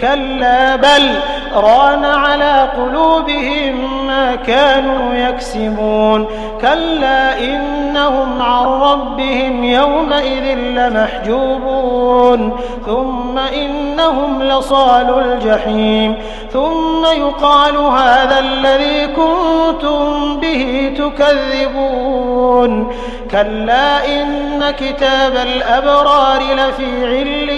كلا بل ران على قلوبهم ما كانوا يكسبون. كلا إنهم عن ربهم يومئذ لمحجوبون. ثم إنهم لصال الجحيم. ثم يقال هذا الذي كنتم به تكذبون. كلا إن كتاب الأبرار لفي علين